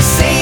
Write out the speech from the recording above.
Say.